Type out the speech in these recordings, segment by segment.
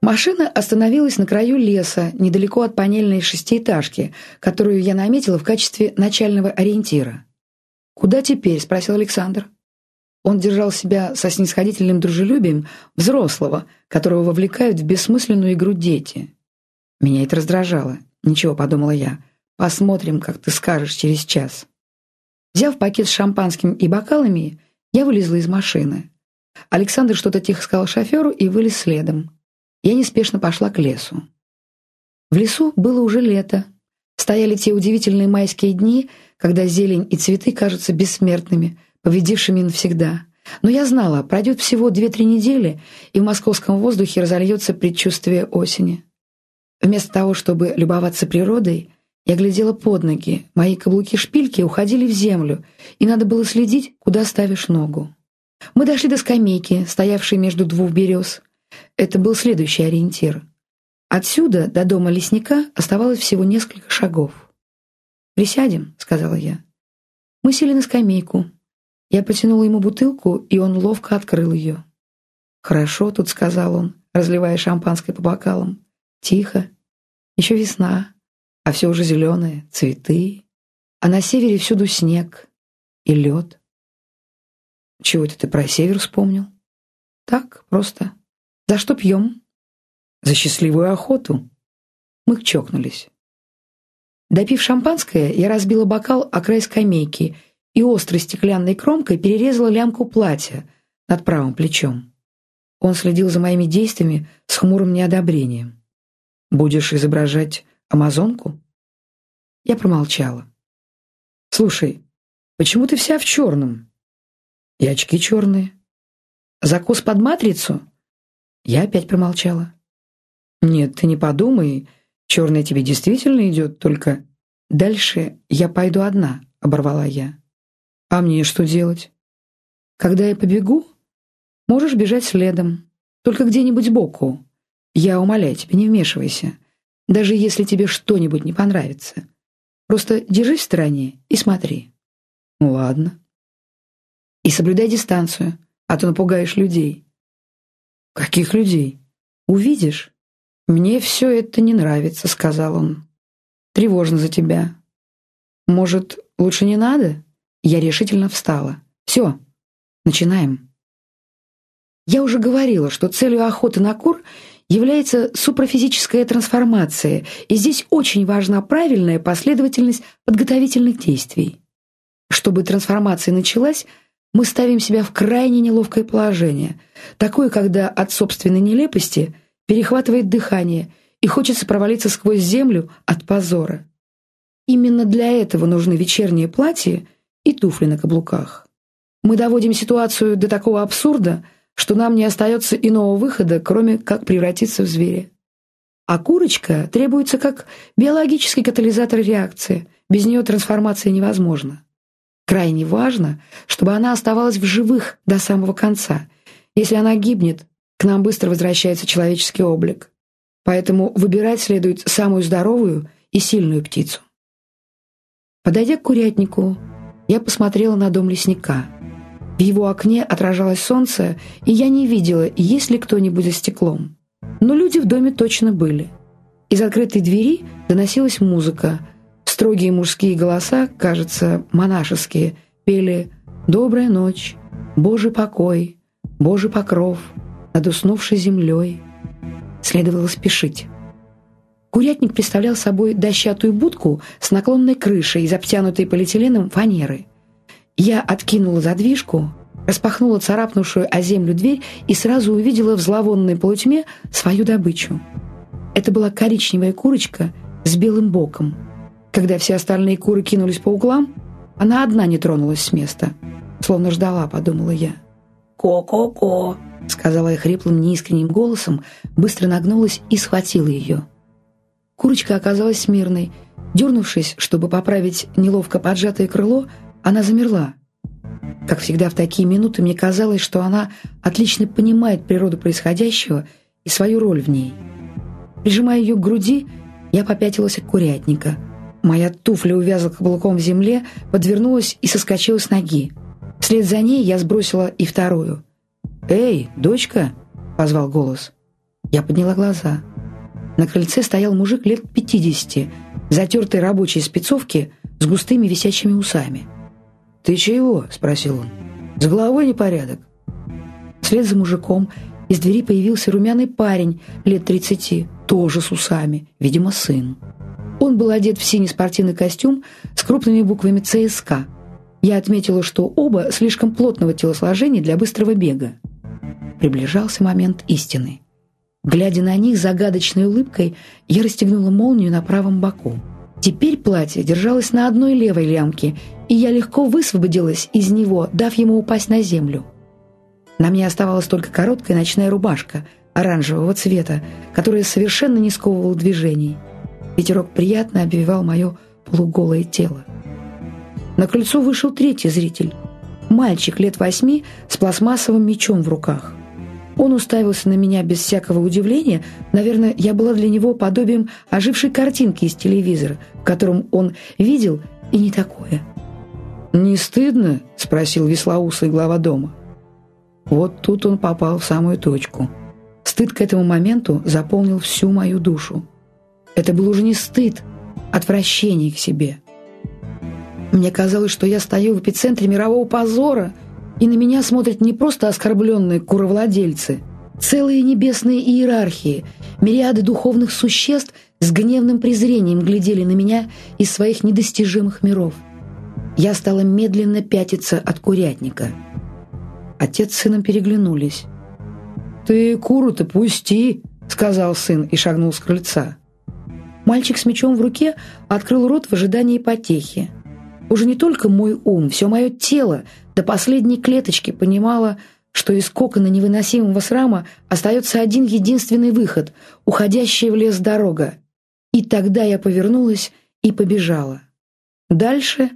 Машина остановилась на краю леса, недалеко от панельной шестиэтажки, которую я наметила в качестве начального ориентира. «Куда теперь?» — спросил Александр. Он держал себя со снисходительным дружелюбием взрослого, которого вовлекают в бессмысленную игру дети. Меня это раздражало. «Ничего», — подумала я, — «посмотрим, как ты скажешь через час». Взяв пакет с шампанским и бокалами, я вылезла из машины. Александр что-то тихо сказал шоферу и вылез следом я неспешно пошла к лесу. В лесу было уже лето. Стояли те удивительные майские дни, когда зелень и цветы кажутся бессмертными, победившими навсегда. Но я знала, пройдет всего две-три недели, и в московском воздухе разольется предчувствие осени. Вместо того, чтобы любоваться природой, я глядела под ноги, мои каблуки-шпильки уходили в землю, и надо было следить, куда ставишь ногу. Мы дошли до скамейки, стоявшей между двух берез. Это был следующий ориентир. Отсюда до дома лесника оставалось всего несколько шагов. «Присядем», — сказала я. Мы сели на скамейку. Я потянула ему бутылку, и он ловко открыл ее. «Хорошо тут», — сказал он, разливая шампанское по бокалам. «Тихо. Еще весна, а все уже зеленое, цветы. А на севере всюду снег и лед». «Чего это ты про север вспомнил?» «Так, просто. «За что пьем?» «За счастливую охоту». Мы чокнулись. Допив шампанское, я разбила бокал о край скамейки и острой стеклянной кромкой перерезала лямку платья над правым плечом. Он следил за моими действиями с хмурым неодобрением. «Будешь изображать амазонку?» Я промолчала. «Слушай, почему ты вся в черном?» «И очки черные». «Закус под матрицу?» Я опять промолчала. «Нет, ты не подумай, черное тебе действительно идет, только...» «Дальше я пойду одна», — оборвала я. «А мне что делать?» «Когда я побегу, можешь бежать следом, только где-нибудь сбоку. Я умоляю тебя, не вмешивайся, даже если тебе что-нибудь не понравится. Просто держись в стороне и смотри». «Ну ладно». «И соблюдай дистанцию, а то напугаешь людей». «Каких людей?» «Увидишь. Мне все это не нравится», — сказал он. «Тревожно за тебя». «Может, лучше не надо?» Я решительно встала. «Все, начинаем». Я уже говорила, что целью охоты на кур является супрофизическая трансформация, и здесь очень важна правильная последовательность подготовительных действий. Чтобы трансформация началась, мы ставим себя в крайне неловкое положение, такое, когда от собственной нелепости перехватывает дыхание и хочется провалиться сквозь землю от позора. Именно для этого нужны вечерние платья и туфли на каблуках. Мы доводим ситуацию до такого абсурда, что нам не остается иного выхода, кроме как превратиться в зверя. А курочка требуется как биологический катализатор реакции, без нее трансформация невозможна. Крайне важно, чтобы она оставалась в живых до самого конца. Если она гибнет, к нам быстро возвращается человеческий облик. Поэтому выбирать следует самую здоровую и сильную птицу. Подойдя к курятнику, я посмотрела на дом лесника. В его окне отражалось солнце, и я не видела, есть ли кто-нибудь за стеклом. Но люди в доме точно были. Из открытой двери доносилась музыка – Строгие мужские голоса, кажется, монашеские, пели «Добрая ночь», «Божий покой», «Божий покров» над уснувшей землей. Следовало спешить. Курятник представлял собой дощатую будку с наклонной крышей из обтянутой полиэтиленом фанеры. Я откинула задвижку, распахнула царапнувшую о землю дверь и сразу увидела в зловонной полутьме свою добычу. Это была коричневая курочка с белым боком. Когда все остальные куры кинулись по углам, она одна не тронулась с места. Словно ждала, подумала я. «Ко-ко-ко», — сказала я хриплым неискренним голосом, быстро нагнулась и схватила ее. Курочка оказалась смирной. Дернувшись, чтобы поправить неловко поджатое крыло, она замерла. Как всегда в такие минуты мне казалось, что она отлично понимает природу происходящего и свою роль в ней. Прижимая ее к груди, я попятилась от курятника — Моя туфля увязла каблуком в земле, подвернулась и соскочила с ноги. Вслед за ней я сбросила и вторую. «Эй, дочка!» — позвал голос. Я подняла глаза. На крыльце стоял мужик лет пятидесяти, затертой рабочей спецовки с густыми висячими усами. «Ты чего?» — спросил он. «С головой непорядок». Вслед за мужиком из двери появился румяный парень лет тридцати, тоже с усами, видимо, сын. Он был одет в синий спортивный костюм с крупными буквами «ЦСК». Я отметила, что оба слишком плотного телосложения для быстрого бега. Приближался момент истины. Глядя на них загадочной улыбкой, я расстегнула молнию на правом боку. Теперь платье держалось на одной левой лямке, и я легко высвободилась из него, дав ему упасть на землю. На мне оставалась только короткая ночная рубашка оранжевого цвета, которая совершенно не сковывала движений. Ветерок приятно обвивал мое полуголое тело. На крыльцо вышел третий зритель. Мальчик лет восьми с пластмассовым мечом в руках – он уставился на меня без всякого удивления. Наверное, я была для него подобием ожившей картинки из телевизора, в котором он видел и не такое. «Не стыдно?» — спросил веслоусый глава дома. Вот тут он попал в самую точку. Стыд к этому моменту заполнил всю мою душу. Это был уже не стыд, отвращение к себе. Мне казалось, что я стою в эпицентре мирового позора — и на меня смотрят не просто оскорбленные куровладельцы, целые небесные иерархии, мириады духовных существ с гневным презрением глядели на меня из своих недостижимых миров. Я стала медленно пятиться от курятника. Отец с сыном переглянулись. «Ты куру-то пусти!» — сказал сын и шагнул с крыльца. Мальчик с мечом в руке открыл рот в ожидании потехи. Уже не только мой ум, все мое тело до последней клеточки понимало, что из кокона невыносимого срама остается один единственный выход — уходящая в лес дорога. И тогда я повернулась и побежала. Дальше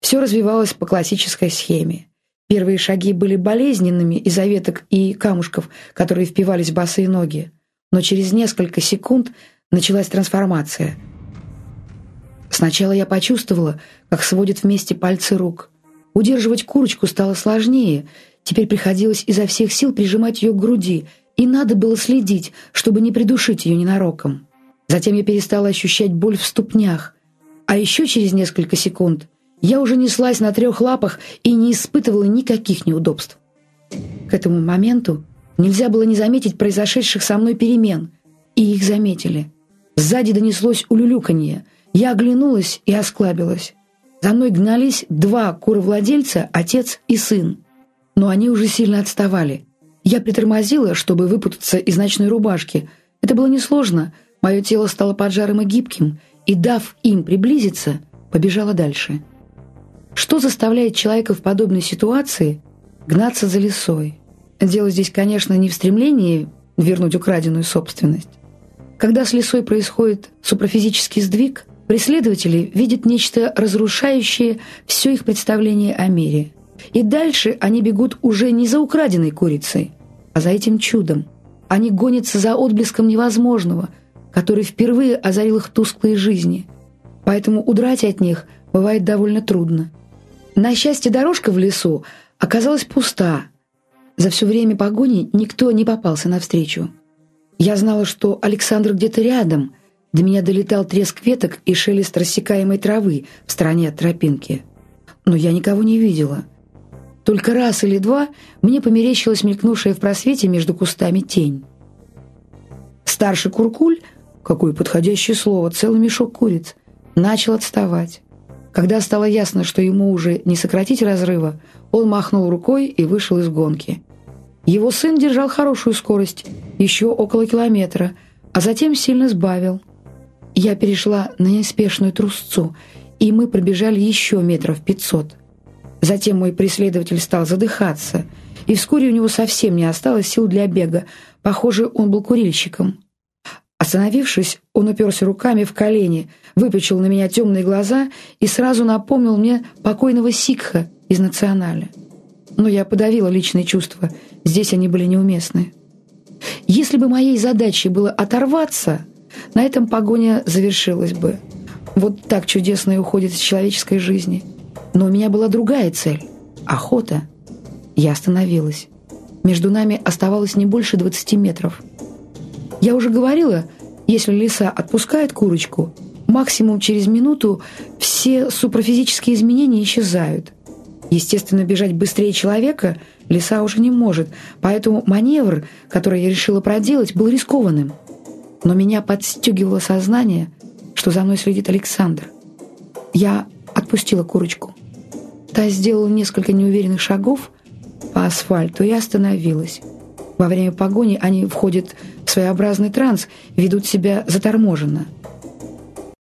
все развивалось по классической схеме. Первые шаги были болезненными из-за веток и камушков, которые впивались в босые ноги. Но через несколько секунд началась трансформация — Сначала я почувствовала, как сводят вместе пальцы рук. Удерживать курочку стало сложнее. Теперь приходилось изо всех сил прижимать ее к груди, и надо было следить, чтобы не придушить ее ненароком. Затем я перестала ощущать боль в ступнях. А еще через несколько секунд я уже неслась на трех лапах и не испытывала никаких неудобств. К этому моменту нельзя было не заметить произошедших со мной перемен, и их заметили. Сзади донеслось улюлюканье — я оглянулась и осклабилась. За мной гнались два куровладельца, отец и сын. Но они уже сильно отставали. Я притормозила, чтобы выпутаться из ночной рубашки. Это было несложно. Мое тело стало поджарым и гибким, и, дав им приблизиться, побежала дальше. Что заставляет человека в подобной ситуации гнаться за лесой? Дело здесь, конечно, не в стремлении вернуть украденную собственность. Когда с лесой происходит супрофизический сдвиг – Преследователи видят нечто разрушающее все их представление о мире. И дальше они бегут уже не за украденной курицей, а за этим чудом. Они гонятся за отблеском невозможного, который впервые озарил их тусклые жизни. Поэтому удрать от них бывает довольно трудно. На счастье, дорожка в лесу оказалась пуста. За все время погони никто не попался навстречу. Я знала, что Александр где-то рядом – до меня долетал треск веток и шелест рассекаемой травы в стороне от тропинки. Но я никого не видела. Только раз или два мне померещилась мелькнувшая в просвете между кустами тень. Старший куркуль, какое подходящее слово, целый мешок куриц, начал отставать. Когда стало ясно, что ему уже не сократить разрыва, он махнул рукой и вышел из гонки. Его сын держал хорошую скорость, еще около километра, а затем сильно сбавил – я перешла на неспешную трусцу, и мы пробежали еще метров пятьсот. Затем мой преследователь стал задыхаться, и вскоре у него совсем не осталось сил для бега. Похоже, он был курильщиком. Остановившись, он уперся руками в колени, выпучил на меня темные глаза и сразу напомнил мне покойного Сикха из «Националя». Но я подавила личные чувства, здесь они были неуместны. Если бы моей задачей было оторваться, на этом погоня завершилась бы. Вот так чудесно и уходит из человеческой жизни. Но у меня была другая цель — охота. Я остановилась. Между нами оставалось не больше 20 метров. Я уже говорила, если лиса отпускает курочку, максимум через минуту все супрофизические изменения исчезают. Естественно, бежать быстрее человека лиса уже не может, поэтому маневр, который я решила проделать, был рискованным. Но меня подстегивало сознание, что за мной следит Александр. Я отпустила курочку. Та сделала несколько неуверенных шагов по асфальту и остановилась. Во время погони они входят в своеобразный транс, ведут себя заторможенно –